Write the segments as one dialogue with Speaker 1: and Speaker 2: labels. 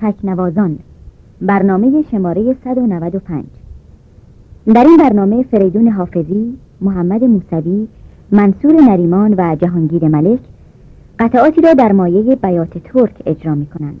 Speaker 1: تکنوازان برنامه شماره 195 در این برنامه فریدون حافظی، محمد موسوی، منصور نریمان و جهانگیر ملک قطعاتی را در مایه بیات ترک اجرا می کنند.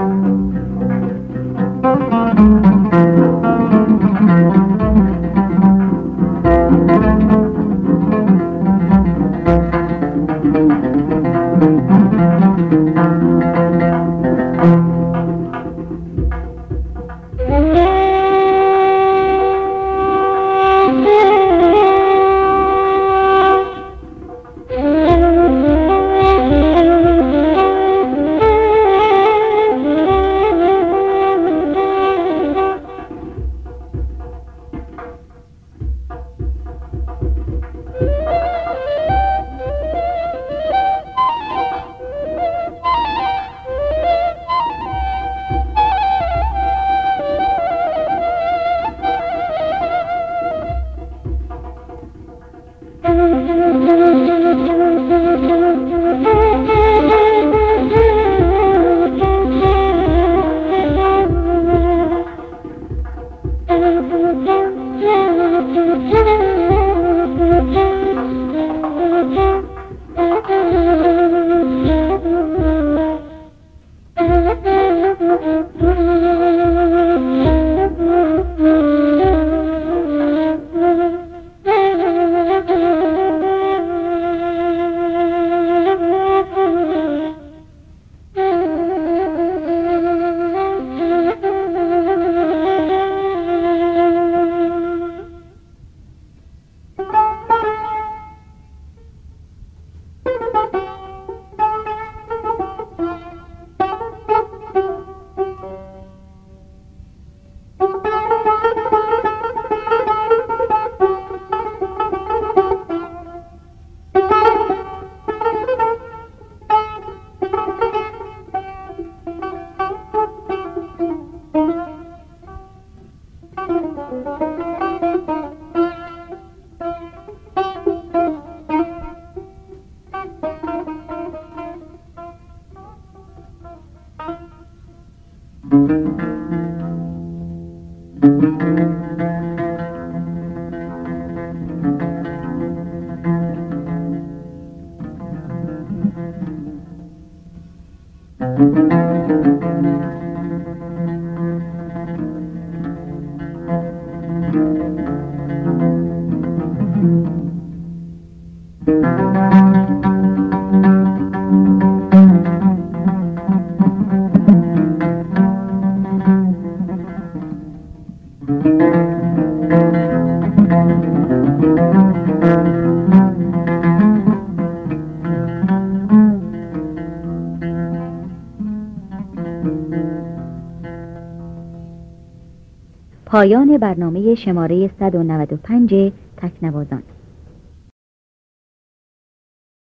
Speaker 1: Thank you. Thank you. پایان برنامه شماره 195 تکنوازان.